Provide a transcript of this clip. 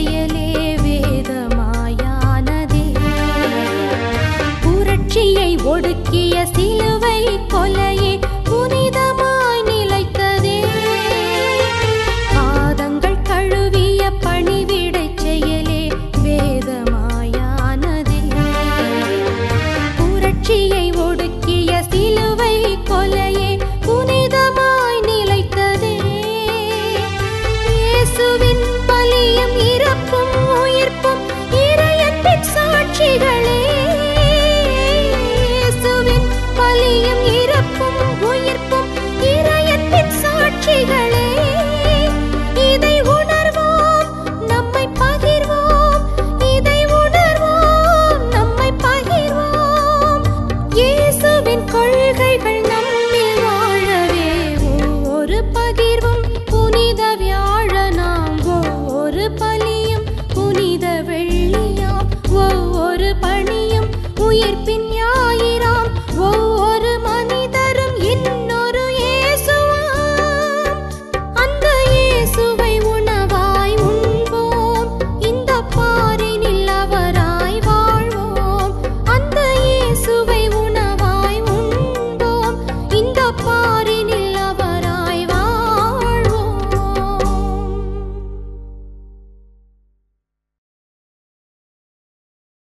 செயலே வேதமாயானதே. புரட்சியை ஒடுக்கிய சிலுவை கொலையே huir